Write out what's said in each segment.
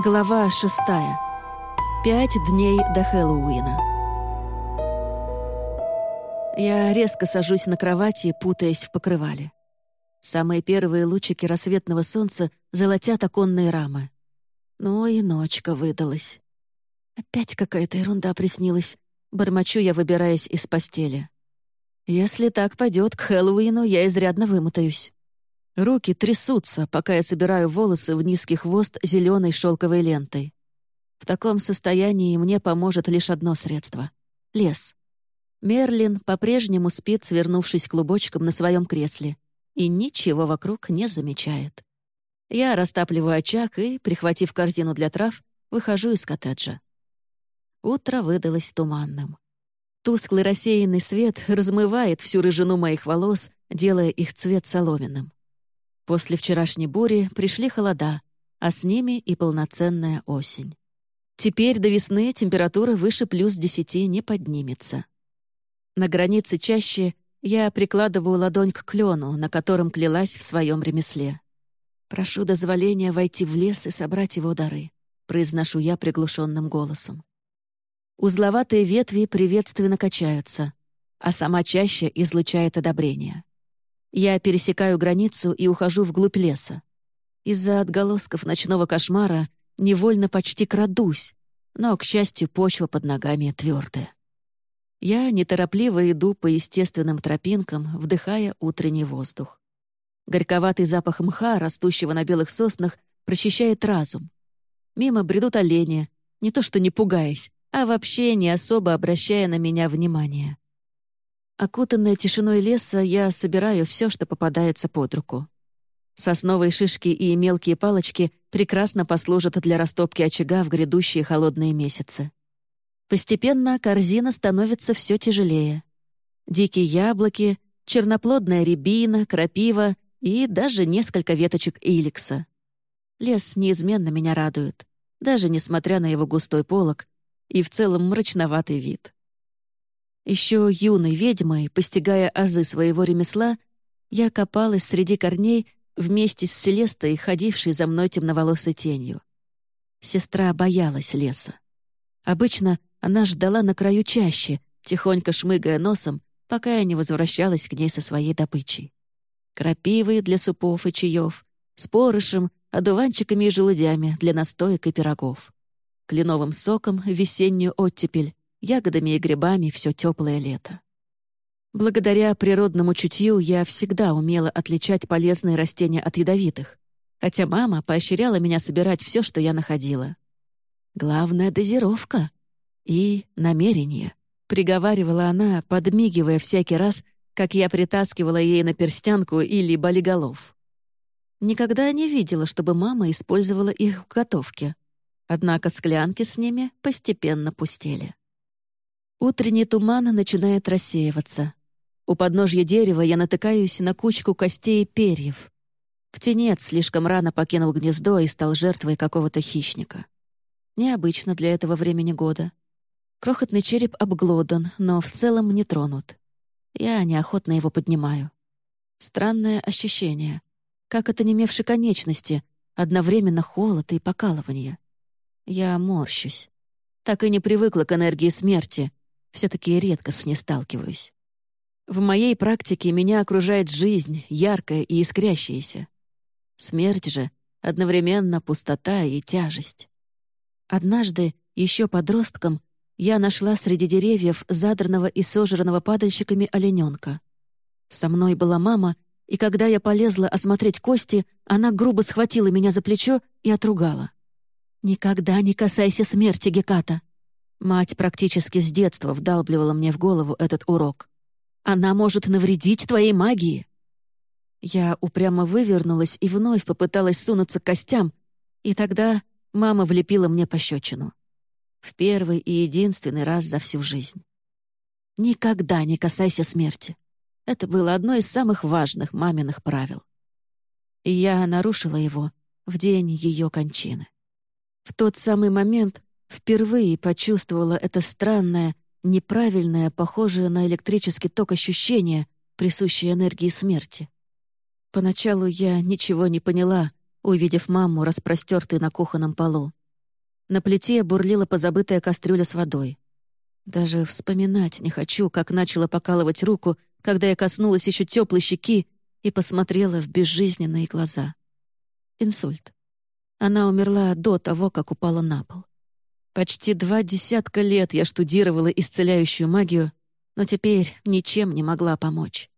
Глава шестая. Пять дней до Хэллоуина. Я резко сажусь на кровати, путаясь в покрывале. Самые первые лучики рассветного солнца золотят оконные рамы. Ну и ночка выдалась. Опять какая-то ерунда приснилась. Бормочу я, выбираясь из постели. Если так пойдет к Хэллоуину, я изрядно вымотаюсь. Руки трясутся, пока я собираю волосы в низкий хвост зеленой шелковой лентой. В таком состоянии мне поможет лишь одно средство — лес. Мерлин по-прежнему спит, свернувшись клубочком на своем кресле, и ничего вокруг не замечает. Я растапливаю очаг и, прихватив корзину для трав, выхожу из коттеджа. Утро выдалось туманным. Тусклый рассеянный свет размывает всю рыжину моих волос, делая их цвет соломенным. После вчерашней бури пришли холода, а с ними и полноценная осень. Теперь до весны температура выше плюс десяти не поднимется. На границе чаще я прикладываю ладонь к клену, на котором клялась в своем ремесле. «Прошу дозволения войти в лес и собрать его дары», — произношу я приглушенным голосом. Узловатые ветви приветственно качаются, а сама чаще излучает одобрение. Я пересекаю границу и ухожу вглубь леса. Из-за отголосков ночного кошмара невольно почти крадусь, но, к счастью, почва под ногами твердая. Я неторопливо иду по естественным тропинкам, вдыхая утренний воздух. Горьковатый запах мха, растущего на белых соснах, прочищает разум. Мимо бредут олени, не то что не пугаясь, а вообще не особо обращая на меня внимания. Окутанная тишиной леса, я собираю все, что попадается под руку. Сосновые шишки и мелкие палочки прекрасно послужат для растопки очага в грядущие холодные месяцы. Постепенно корзина становится все тяжелее. Дикие яблоки, черноплодная рябина, крапива и даже несколько веточек иликса. Лес неизменно меня радует, даже несмотря на его густой полог и в целом мрачноватый вид. Еще юной ведьмой, постигая азы своего ремесла, я копалась среди корней вместе с Селестой, ходившей за мной темноволосой тенью. Сестра боялась леса. Обычно она ждала на краю чаще, тихонько шмыгая носом, пока я не возвращалась к ней со своей добычей. Крапивы для супов и чаев, с порышем, одуванчиками и желудями для настоек и пирогов, кленовым соком весеннюю оттепель ягодами и грибами все теплое лето. Благодаря природному чутью я всегда умела отличать полезные растения от ядовитых, хотя мама поощряла меня собирать все, что я находила. Главное — дозировка и намерение, приговаривала она, подмигивая всякий раз, как я притаскивала ей на перстянку или болиголов. Никогда не видела, чтобы мама использовала их в готовке. Однако склянки с ними постепенно пустели. Утренний туман начинает рассеиваться. У подножья дерева я натыкаюсь на кучку костей и перьев. Птенец слишком рано покинул гнездо и стал жертвой какого-то хищника. Необычно для этого времени года. Крохотный череп обглодан, но в целом не тронут. Я неохотно его поднимаю. Странное ощущение. Как это немевшей конечности, одновременно холод и покалывание. Я морщусь. Так и не привыкла к энергии смерти, все-таки редко с ней сталкиваюсь. В моей практике меня окружает жизнь, яркая и искрящаяся. Смерть же — одновременно пустота и тяжесть. Однажды, еще подростком, я нашла среди деревьев задранного и сожранного падальщиками олененка. Со мной была мама, и когда я полезла осмотреть кости, она грубо схватила меня за плечо и отругала. «Никогда не касайся смерти, Геката. Мать практически с детства вдалбливала мне в голову этот урок. «Она может навредить твоей магии!» Я упрямо вывернулась и вновь попыталась сунуться к костям, и тогда мама влепила мне пощечину. В первый и единственный раз за всю жизнь. Никогда не касайся смерти. Это было одно из самых важных маминых правил. И я нарушила его в день ее кончины. В тот самый момент Впервые почувствовала это странное, неправильное, похожее на электрический ток ощущение, присущее энергии смерти. Поначалу я ничего не поняла, увидев маму, распростертой на кухонном полу. На плите бурлила позабытая кастрюля с водой. Даже вспоминать не хочу, как начала покалывать руку, когда я коснулась еще теплой щеки и посмотрела в безжизненные глаза. Инсульт. Она умерла до того, как упала на пол. Почти два десятка лет я штудировала исцеляющую магию, но теперь ничем не могла помочь.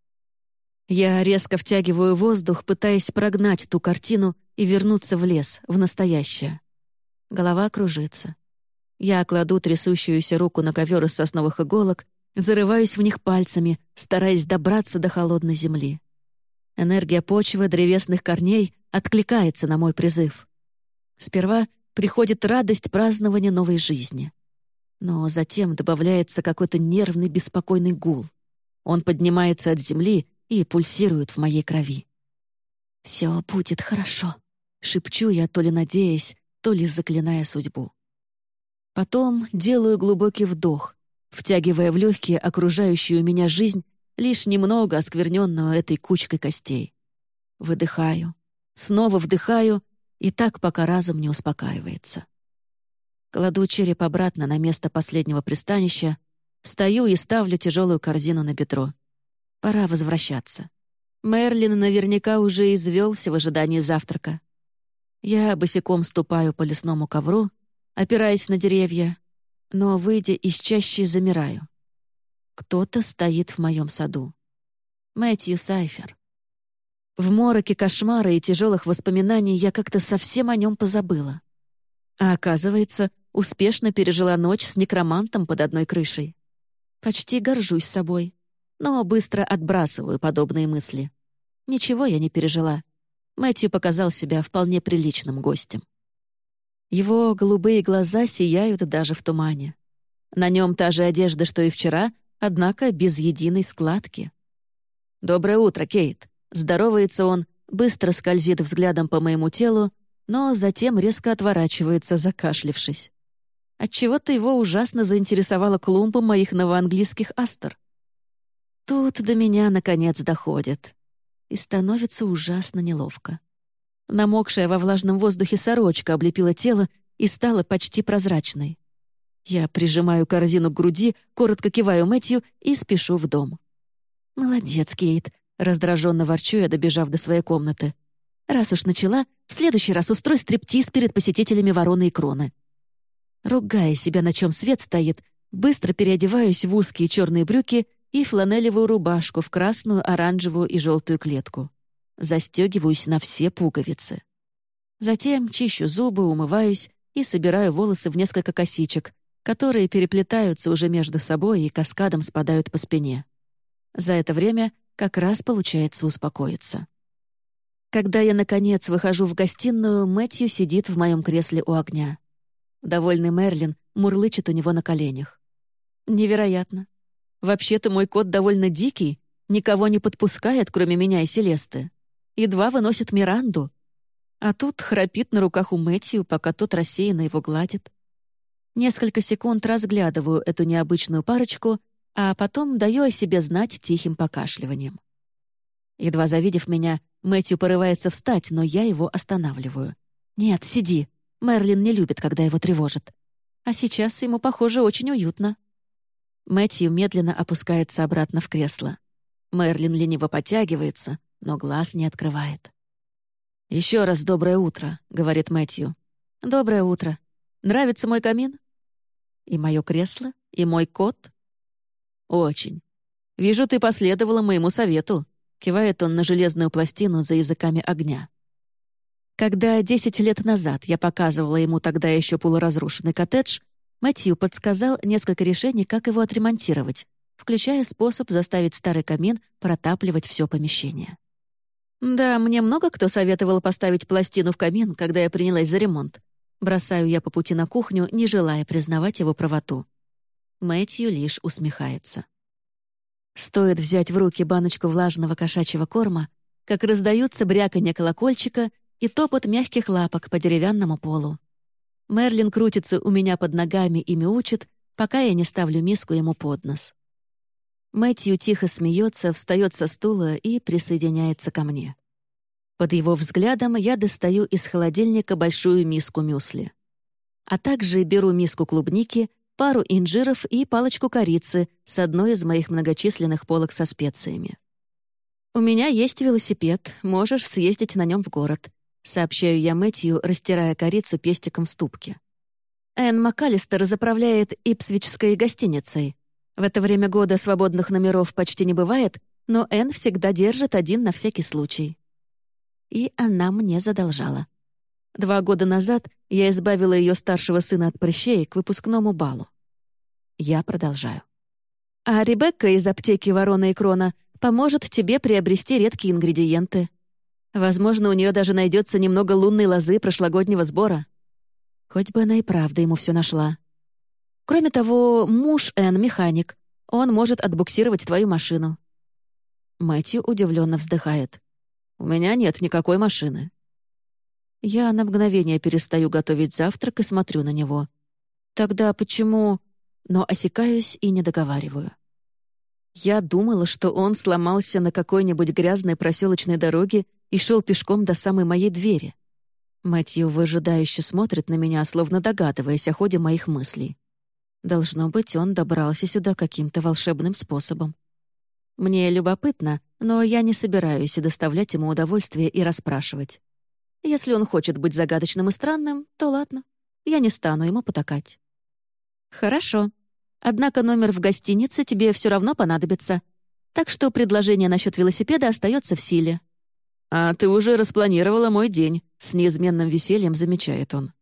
Я резко втягиваю воздух, пытаясь прогнать ту картину и вернуться в лес, в настоящее. Голова кружится. Я кладу трясущуюся руку на ковер из сосновых иголок, зарываюсь в них пальцами, стараясь добраться до холодной земли. Энергия почвы древесных корней откликается на мой призыв. Сперва приходит радость празднования новой жизни. Но затем добавляется какой-то нервный беспокойный гул. Он поднимается от земли и пульсирует в моей крови. «Все будет хорошо», — шепчу я, то ли надеясь, то ли заклиная судьбу. Потом делаю глубокий вдох, втягивая в легкие окружающую меня жизнь, лишь немного оскверненную этой кучкой костей. Выдыхаю, снова вдыхаю, и так пока разум не успокаивается. Кладу череп обратно на место последнего пристанища, встаю и ставлю тяжелую корзину на бедро. Пора возвращаться. Мерлин наверняка уже извелся в ожидании завтрака. Я босиком ступаю по лесному ковру, опираясь на деревья, но, выйдя из чащи, замираю. Кто-то стоит в моем саду. Мэтью Сайфер. В мороке кошмара и тяжелых воспоминаний я как-то совсем о нем позабыла. А оказывается, успешно пережила ночь с некромантом под одной крышей. Почти горжусь собой, но быстро отбрасываю подобные мысли. Ничего я не пережила. Мэтью показал себя вполне приличным гостем. Его голубые глаза сияют даже в тумане. На нем та же одежда, что и вчера, однако без единой складки. «Доброе утро, Кейт!» Здоровается он, быстро скользит взглядом по моему телу, но затем резко отворачивается, закашлившись. Отчего-то его ужасно заинтересовала клумба моих новоанглийских астер. Тут до меня, наконец, доходит. И становится ужасно неловко. Намокшая во влажном воздухе сорочка облепила тело и стала почти прозрачной. Я прижимаю корзину к груди, коротко киваю Мэтью и спешу в дом. «Молодец, Кейт», — раздраженно ворчу я, добежав до своей комнаты. «Раз уж начала, в следующий раз устрой стриптиз перед посетителями вороны и кроны». Ругая себя, на чем свет стоит, быстро переодеваюсь в узкие черные брюки и фланелевую рубашку в красную, оранжевую и желтую клетку застегиваюсь на все пуговицы. Затем чищу зубы, умываюсь и собираю волосы в несколько косичек, которые переплетаются уже между собой и каскадом спадают по спине. За это время как раз получается успокоиться. Когда я, наконец, выхожу в гостиную, Мэтью сидит в моем кресле у огня. Довольный Мерлин мурлычет у него на коленях. Невероятно. Вообще-то мой кот довольно дикий, никого не подпускает, кроме меня и Селесты едва выносит Миранду. А тут храпит на руках у Мэтью, пока тот рассеянно его гладит. Несколько секунд разглядываю эту необычную парочку, а потом даю о себе знать тихим покашливанием. Едва завидев меня, Мэтью порывается встать, но я его останавливаю. «Нет, сиди. Мерлин не любит, когда его тревожат. А сейчас ему, похоже, очень уютно». Мэтью медленно опускается обратно в кресло. Мерлин лениво потягивается, но глаз не открывает. «Еще раз доброе утро», — говорит Мэтью. «Доброе утро. Нравится мой камин?» «И мое кресло? И мой кот?» «Очень. Вижу, ты последовала моему совету», — кивает он на железную пластину за языками огня. Когда десять лет назад я показывала ему тогда еще полуразрушенный коттедж, Мэтью подсказал несколько решений, как его отремонтировать, включая способ заставить старый камин протапливать все помещение. «Да, мне много кто советовал поставить пластину в камин, когда я принялась за ремонт. Бросаю я по пути на кухню, не желая признавать его правоту. Мэтью лишь усмехается. Стоит взять в руки баночку влажного кошачьего корма, как раздаются бряканье колокольчика и топот мягких лапок по деревянному полу. Мерлин крутится у меня под ногами и мяучит, пока я не ставлю миску ему под нос. Мэтью тихо смеется, встает со стула и присоединяется ко мне. Под его взглядом я достаю из холодильника большую миску мюсли. а также беру миску клубники, пару инжиров и палочку корицы с одной из моих многочисленных полок со специями. «У меня есть велосипед, можешь съездить на нем в город», сообщаю я Мэтью, растирая корицу пестиком в ступке. Энн МакАлистер заправляет Ипсвичской гостиницей. В это время года свободных номеров почти не бывает, но Энн всегда держит один на всякий случай. И она мне задолжала. Два года назад я избавила ее старшего сына от прыщей к выпускному балу. Я продолжаю. А Ребекка из аптеки «Ворона и Крона» поможет тебе приобрести редкие ингредиенты. Возможно, у нее даже найдется немного лунной лозы прошлогоднего сбора. Хоть бы она и правда ему все нашла. Кроме того, муж Энн — механик. Он может отбуксировать твою машину. Мэтью удивленно вздыхает. «У меня нет никакой машины». Я на мгновение перестаю готовить завтрак и смотрю на него. Тогда почему... Но осекаюсь и не договариваю. Я думала, что он сломался на какой-нибудь грязной проселочной дороге и шел пешком до самой моей двери. Мэтью выжидающе смотрит на меня, словно догадываясь о ходе моих мыслей. Должно быть, он добрался сюда каким-то волшебным способом. Мне любопытно, но я не собираюсь доставлять ему удовольствие и расспрашивать. Если он хочет быть загадочным и странным, то ладно. Я не стану ему потакать. Хорошо. Однако номер в гостинице тебе все равно понадобится. Так что предложение насчет велосипеда остается в силе. «А ты уже распланировала мой день», — с неизменным весельем замечает он.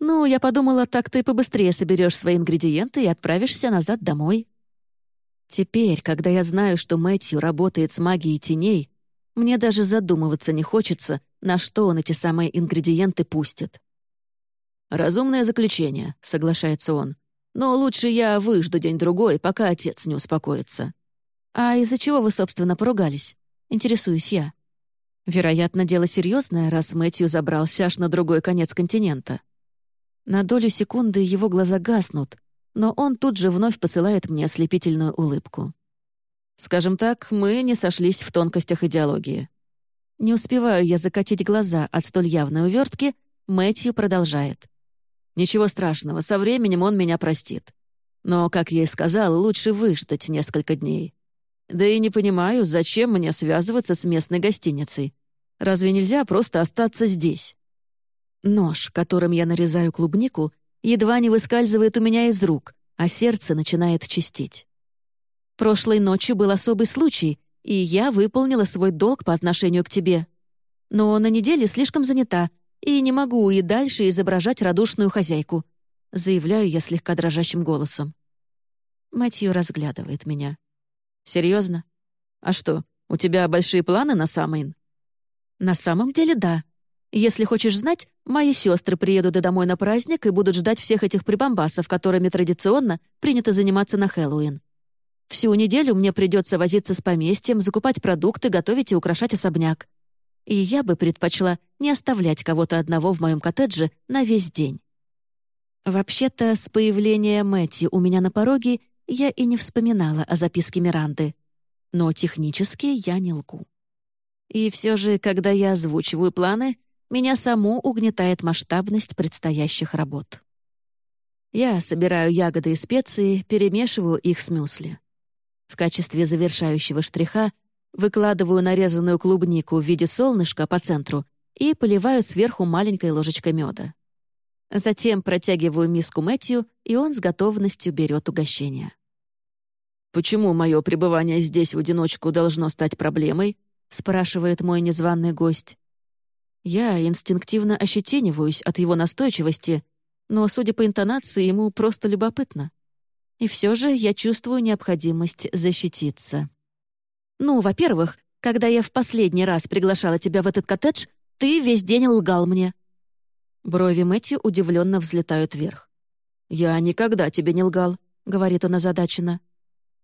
«Ну, я подумала, так ты побыстрее соберешь свои ингредиенты и отправишься назад домой». Теперь, когда я знаю, что Мэтью работает с магией теней, мне даже задумываться не хочется, на что он эти самые ингредиенты пустит. «Разумное заключение», — соглашается он. «Но лучше я выжду день-другой, пока отец не успокоится». «А из-за чего вы, собственно, поругались?» — интересуюсь я. Вероятно, дело серьезное, раз Мэтью забрался аж на другой конец континента. На долю секунды его глаза гаснут, но он тут же вновь посылает мне ослепительную улыбку. Скажем так, мы не сошлись в тонкостях идеологии. Не успеваю я закатить глаза от столь явной увертки, Мэтью продолжает. «Ничего страшного, со временем он меня простит. Но, как я и сказал, лучше выждать несколько дней. Да и не понимаю, зачем мне связываться с местной гостиницей. Разве нельзя просто остаться здесь?» Нож, которым я нарезаю клубнику, едва не выскальзывает у меня из рук, а сердце начинает чистить. Прошлой ночью был особый случай, и я выполнила свой долг по отношению к тебе. Но на неделе слишком занята, и не могу и дальше изображать радушную хозяйку», — заявляю я слегка дрожащим голосом. Мэтью разглядывает меня. «Серьезно? А что, у тебя большие планы на Самайн?» «На самом деле, да. Если хочешь знать, мои сестры приедут домой на праздник и будут ждать всех этих прибамбасов, которыми традиционно принято заниматься на Хэллоуин. Всю неделю мне придется возиться с поместьем, закупать продукты, готовить и украшать особняк. И я бы предпочла не оставлять кого-то одного в моем коттедже на весь день. Вообще-то, с появления Мэтти у меня на пороге я и не вспоминала о записке Миранды. Но технически я не лгу. И все же, когда я озвучиваю планы, меня саму угнетает масштабность предстоящих работ. Я собираю ягоды и специи, перемешиваю их с мюсли. В качестве завершающего штриха выкладываю нарезанную клубнику в виде солнышка по центру и поливаю сверху маленькой ложечкой меда. Затем протягиваю миску Мэтью, и он с готовностью берет угощение. «Почему мое пребывание здесь в одиночку должно стать проблемой?» — спрашивает мой незваный гость. Я инстинктивно ощетиниваюсь от его настойчивости, но, судя по интонации, ему просто любопытно. И все же я чувствую необходимость защититься. «Ну, во-первых, когда я в последний раз приглашала тебя в этот коттедж, ты весь день лгал мне». Брови Мэтью удивленно взлетают вверх. «Я никогда тебе не лгал», — говорит он озадаченно.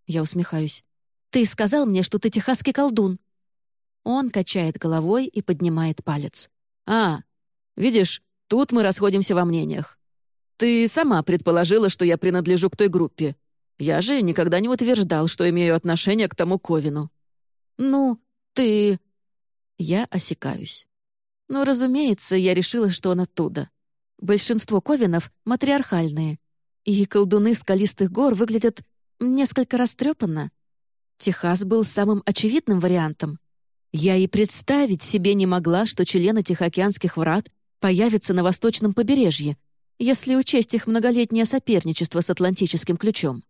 Я усмехаюсь. «Ты сказал мне, что ты техасский колдун». Он качает головой и поднимает палец. «А, видишь, тут мы расходимся во мнениях. Ты сама предположила, что я принадлежу к той группе. Я же никогда не утверждал, что имею отношение к тому Ковину. Ну, ты... Я осекаюсь. Ну, разумеется, я решила, что он оттуда. Большинство ковинов — матриархальные, и колдуны скалистых гор выглядят несколько растрепанно. Техас был самым очевидным вариантом. Я и представить себе не могла, что члены Тихоокеанских врат появятся на восточном побережье, если учесть их многолетнее соперничество с Атлантическим ключом.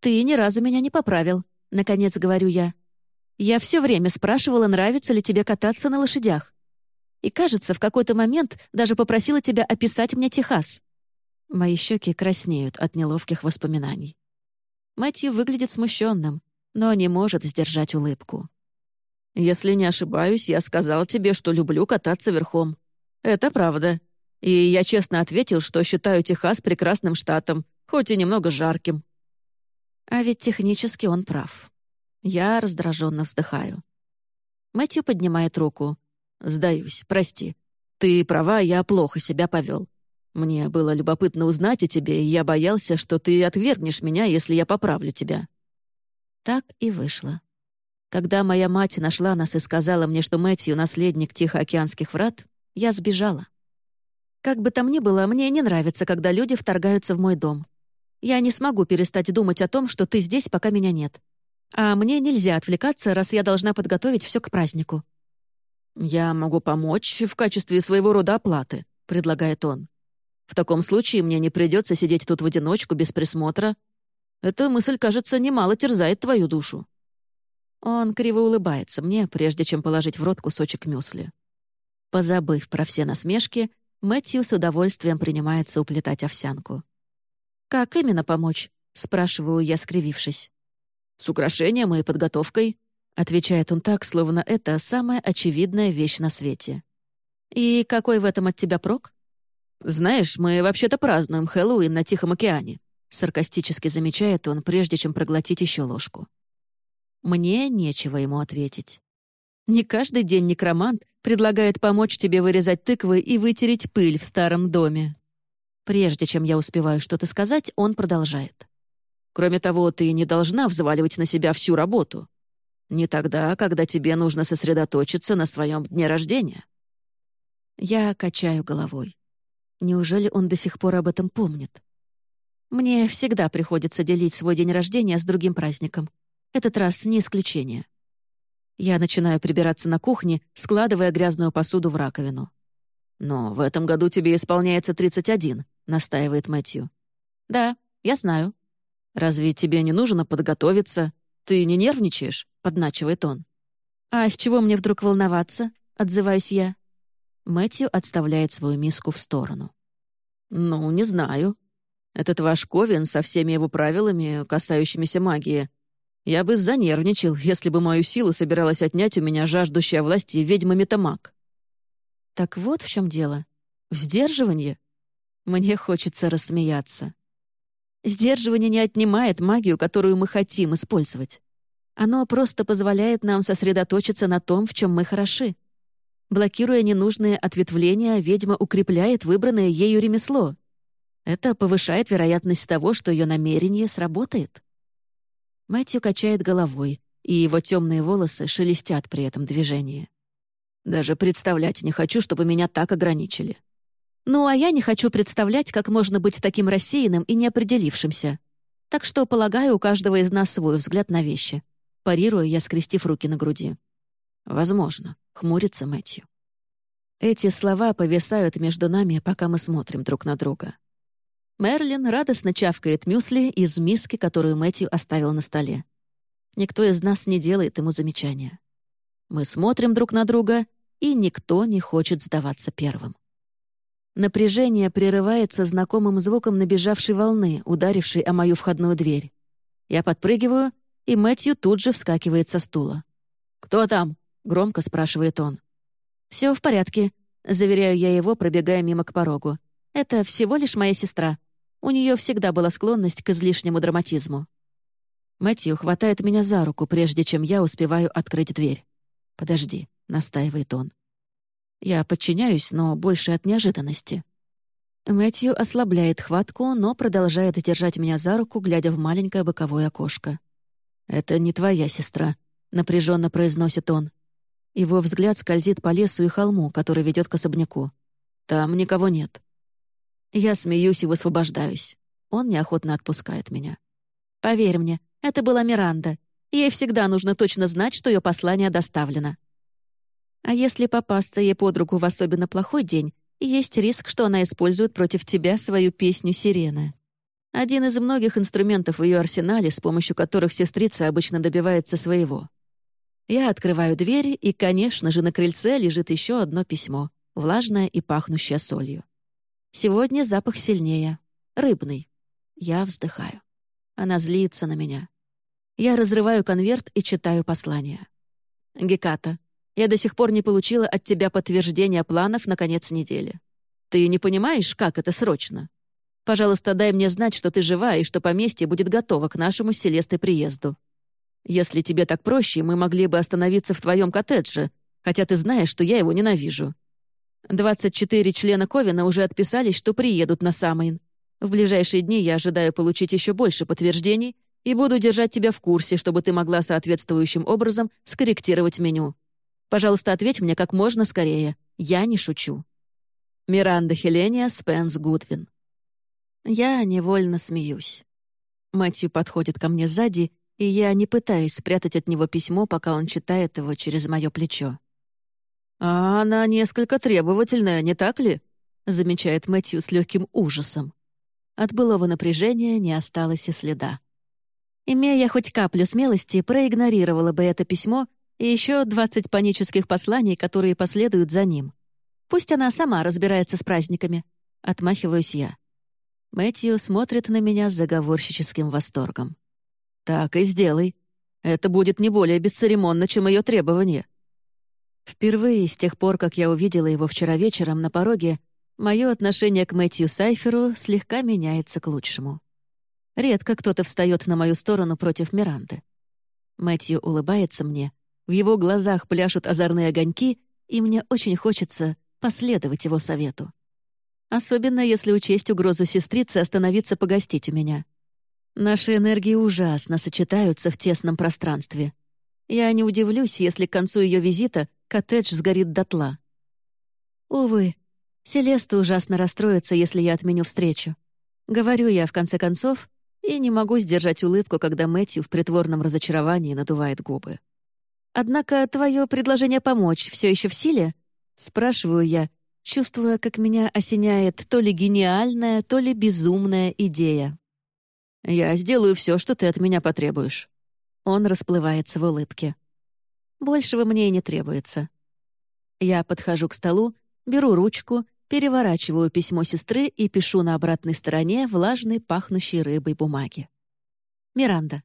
«Ты ни разу меня не поправил», — наконец говорю я. «Я все время спрашивала, нравится ли тебе кататься на лошадях. И, кажется, в какой-то момент даже попросила тебя описать мне Техас». Мои щеки краснеют от неловких воспоминаний. Мэтью выглядит смущенным, но не может сдержать улыбку. «Если не ошибаюсь, я сказал тебе, что люблю кататься верхом. Это правда. И я честно ответил, что считаю Техас прекрасным штатом, хоть и немного жарким». А ведь технически он прав. Я раздраженно вздыхаю. Мэтью поднимает руку. «Сдаюсь, прости. Ты права, я плохо себя повел. Мне было любопытно узнать о тебе, и я боялся, что ты отвергнешь меня, если я поправлю тебя». Так и вышло. Когда моя мать нашла нас и сказала мне, что Мэтью — наследник Тихоокеанских врат, я сбежала. Как бы там ни было, мне не нравится, когда люди вторгаются в мой дом. Я не смогу перестать думать о том, что ты здесь, пока меня нет. А мне нельзя отвлекаться, раз я должна подготовить все к празднику». «Я могу помочь в качестве своего рода оплаты», — предлагает он. «В таком случае мне не придется сидеть тут в одиночку без присмотра. Эта мысль, кажется, немало терзает твою душу». Он криво улыбается мне, прежде чем положить в рот кусочек мюсли. Позабыв про все насмешки, Мэтью с удовольствием принимается уплетать овсянку. «Как именно помочь?» — спрашиваю я, скривившись. «С украшением и подготовкой», — отвечает он так, словно это самая очевидная вещь на свете. «И какой в этом от тебя прок?» «Знаешь, мы вообще-то празднуем Хэллоуин на Тихом океане», — саркастически замечает он, прежде чем проглотить еще ложку. Мне нечего ему ответить. Не каждый день некромант предлагает помочь тебе вырезать тыквы и вытереть пыль в старом доме. Прежде чем я успеваю что-то сказать, он продолжает. Кроме того, ты не должна взваливать на себя всю работу. Не тогда, когда тебе нужно сосредоточиться на своем дне рождения. Я качаю головой. Неужели он до сих пор об этом помнит? Мне всегда приходится делить свой день рождения с другим праздником. Этот раз не исключение. Я начинаю прибираться на кухне, складывая грязную посуду в раковину. «Но в этом году тебе исполняется 31», — настаивает Мэтью. «Да, я знаю». «Разве тебе не нужно подготовиться? Ты не нервничаешь?» — подначивает он. «А с чего мне вдруг волноваться?» — отзываюсь я. Мэтью отставляет свою миску в сторону. «Ну, не знаю. Этот ваш Ковен со всеми его правилами, касающимися магии, я бы занервничал, если бы мою силу собиралась отнять у меня жаждущая власти ведьма Метамаг. Так вот в чем дело. В сдерживании? Мне хочется рассмеяться. Сдерживание не отнимает магию, которую мы хотим использовать. Оно просто позволяет нам сосредоточиться на том, в чем мы хороши. Блокируя ненужные ответвления, ведьма укрепляет выбранное ею ремесло. Это повышает вероятность того, что ее намерение сработает. Мэтью качает головой, и его темные волосы шелестят при этом движении. Даже представлять не хочу, чтобы меня так ограничили. Ну, а я не хочу представлять, как можно быть таким рассеянным и неопределившимся. Так что, полагаю, у каждого из нас свой взгляд на вещи. Парирую я, скрестив руки на груди. «Возможно», — хмурится Мэтью. Эти слова повисают между нами, пока мы смотрим друг на друга. Мерлин радостно чавкает мюсли из миски, которую Мэтью оставил на столе. Никто из нас не делает ему замечания. Мы смотрим друг на друга, и никто не хочет сдаваться первым. Напряжение прерывается знакомым звуком набежавшей волны, ударившей о мою входную дверь. Я подпрыгиваю, и Мэтью тут же вскакивает со стула. «Кто там?» — громко спрашивает он. Все в порядке», — заверяю я его, пробегая мимо к порогу. «Это всего лишь моя сестра. У нее всегда была склонность к излишнему драматизму. Мэтью хватает меня за руку, прежде чем я успеваю открыть дверь. «Подожди», — настаивает он. Я подчиняюсь, но больше от неожиданности. Мэтью ослабляет хватку, но продолжает держать меня за руку, глядя в маленькое боковое окошко. «Это не твоя сестра», — напряженно произносит он. Его взгляд скользит по лесу и холму, который ведет к особняку. «Там никого нет. Я смеюсь и высвобождаюсь. Он неохотно отпускает меня. «Поверь мне, это была Миранда. Ей всегда нужно точно знать, что ее послание доставлено. А если попасться ей под руку в особенно плохой день, есть риск, что она использует против тебя свою песню «Сирена». Один из многих инструментов в ее арсенале, с помощью которых сестрица обычно добивается своего. Я открываю дверь, и, конечно же, на крыльце лежит еще одно письмо, влажное и пахнущее солью. Сегодня запах сильнее, рыбный. Я вздыхаю. Она злится на меня. Я разрываю конверт и читаю послание. «Геката, я до сих пор не получила от тебя подтверждения планов на конец недели. Ты не понимаешь, как это срочно? Пожалуйста, дай мне знать, что ты жива и что поместье будет готово к нашему Селесты приезду. Если тебе так проще, мы могли бы остановиться в твоем коттедже, хотя ты знаешь, что я его ненавижу. 24 члена Ковина уже отписались, что приедут на Самайн. В ближайшие дни я ожидаю получить еще больше подтверждений и буду держать тебя в курсе, чтобы ты могла соответствующим образом скорректировать меню. Пожалуйста, ответь мне как можно скорее. Я не шучу. Миранда Хеления Спенс Гудвин. Я невольно смеюсь. Мэтью подходит ко мне сзади, и я не пытаюсь спрятать от него письмо, пока он читает его через мое плечо. «А она несколько требовательная, не так ли?» — замечает Мэтью с легким ужасом. От былого напряжения не осталось и следа. Имея хоть каплю смелости, проигнорировала бы это письмо и еще 20 панических посланий, которые последуют за ним. Пусть она сама разбирается с праздниками. Отмахиваюсь я. Мэтью смотрит на меня с заговорщическим восторгом. «Так и сделай. Это будет не более бесцеремонно, чем ее требование». Впервые с тех пор, как я увидела его вчера вечером на пороге, мое отношение к Мэтью Сайферу слегка меняется к лучшему. Редко кто-то встает на мою сторону против Миранды. Мэтью улыбается мне, в его глазах пляшут озорные огоньки, и мне очень хочется последовать его совету. Особенно если учесть угрозу сестрицы остановиться погостить у меня. Наши энергии ужасно сочетаются в тесном пространстве. Я не удивлюсь, если к концу ее визита коттедж сгорит дотла. Увы, Селеста ужасно расстроится, если я отменю встречу. Говорю я, в конце концов, и не могу сдержать улыбку, когда Мэтью в притворном разочаровании надувает губы. Однако твое предложение помочь все еще в силе? Спрашиваю я, чувствуя, как меня осеняет то ли гениальная, то ли безумная идея. «Я сделаю все, что ты от меня потребуешь». Он расплывается в улыбке. Большего мне и не требуется. Я подхожу к столу, беру ручку, переворачиваю письмо сестры и пишу на обратной стороне влажной, пахнущей рыбой бумаги. «Миранда,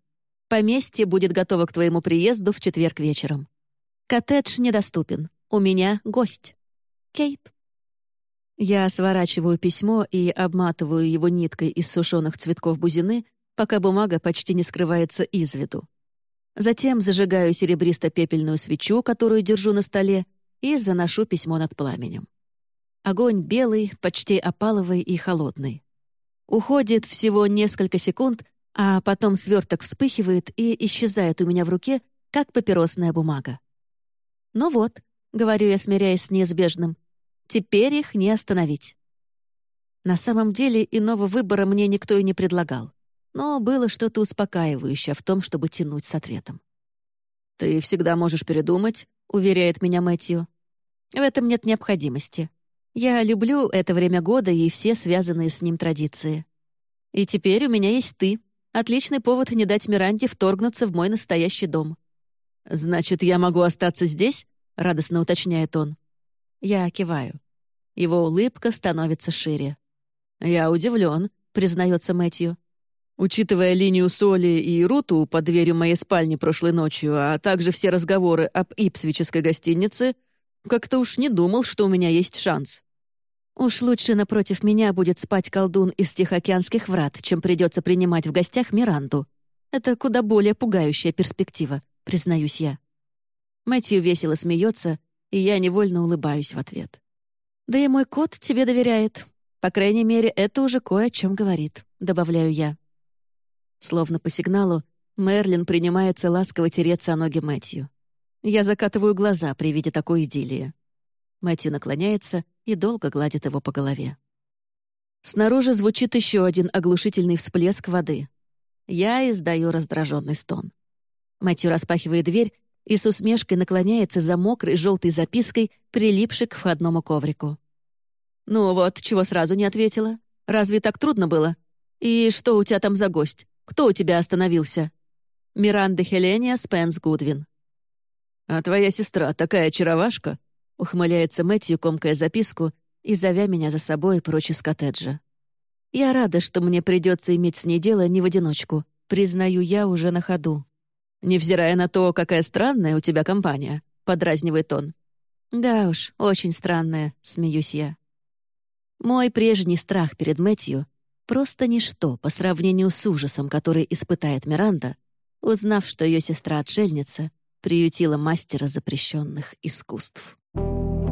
Поместье будет готово к твоему приезду в четверг вечером. Коттедж недоступен. У меня гость. Кейт. Я сворачиваю письмо и обматываю его ниткой из сушеных цветков бузины, пока бумага почти не скрывается из виду. Затем зажигаю серебристо-пепельную свечу, которую держу на столе, и заношу письмо над пламенем. Огонь белый, почти опаловый и холодный. Уходит всего несколько секунд, а потом сверток вспыхивает и исчезает у меня в руке, как папиросная бумага. «Ну вот», — говорю я, смиряясь с неизбежным, «теперь их не остановить». На самом деле иного выбора мне никто и не предлагал, но было что-то успокаивающее в том, чтобы тянуть с ответом. «Ты всегда можешь передумать», — уверяет меня Мэтью. «В этом нет необходимости. Я люблю это время года и все связанные с ним традиции. И теперь у меня есть ты, Отличный повод не дать Миранде вторгнуться в мой настоящий дом. «Значит, я могу остаться здесь?» — радостно уточняет он. Я киваю. Его улыбка становится шире. «Я удивлен», — признается Мэтью. «Учитывая линию соли и руту под дверью моей спальни прошлой ночью, а также все разговоры об ипсвической гостинице, как-то уж не думал, что у меня есть шанс». Уж лучше напротив меня будет спать колдун из Тихоокеанских врат, чем придется принимать в гостях Миранду. Это куда более пугающая перспектива, признаюсь я. Мэтью весело смеется, и я невольно улыбаюсь в ответ. «Да и мой кот тебе доверяет. По крайней мере, это уже кое о чем говорит», — добавляю я. Словно по сигналу, Мерлин принимается ласково тереться о ноги Мэтью. Я закатываю глаза при виде такой идиллии. Мэтью наклоняется и долго гладит его по голове. Снаружи звучит еще один оглушительный всплеск воды. Я издаю раздраженный стон. Мэтью распахивает дверь и с усмешкой наклоняется за мокрой желтой запиской, прилипшей к входному коврику. «Ну вот, чего сразу не ответила? Разве так трудно было? И что у тебя там за гость? Кто у тебя остановился?» «Миранда Хеления Спенс Гудвин». «А твоя сестра такая очаровашка?» — ухмыляется Мэтью, комкая записку и зовя меня за собой прочь из коттеджа. Я рада, что мне придется иметь с ней дело не в одиночку. Признаю я уже на ходу. «Невзирая на то, какая странная у тебя компания», — подразнивает он. «Да уж, очень странная», — смеюсь я. Мой прежний страх перед Мэтью — просто ничто по сравнению с ужасом, который испытает Миранда, узнав, что ее сестра-отшельница приютила мастера запрещенных искусств. Thank you.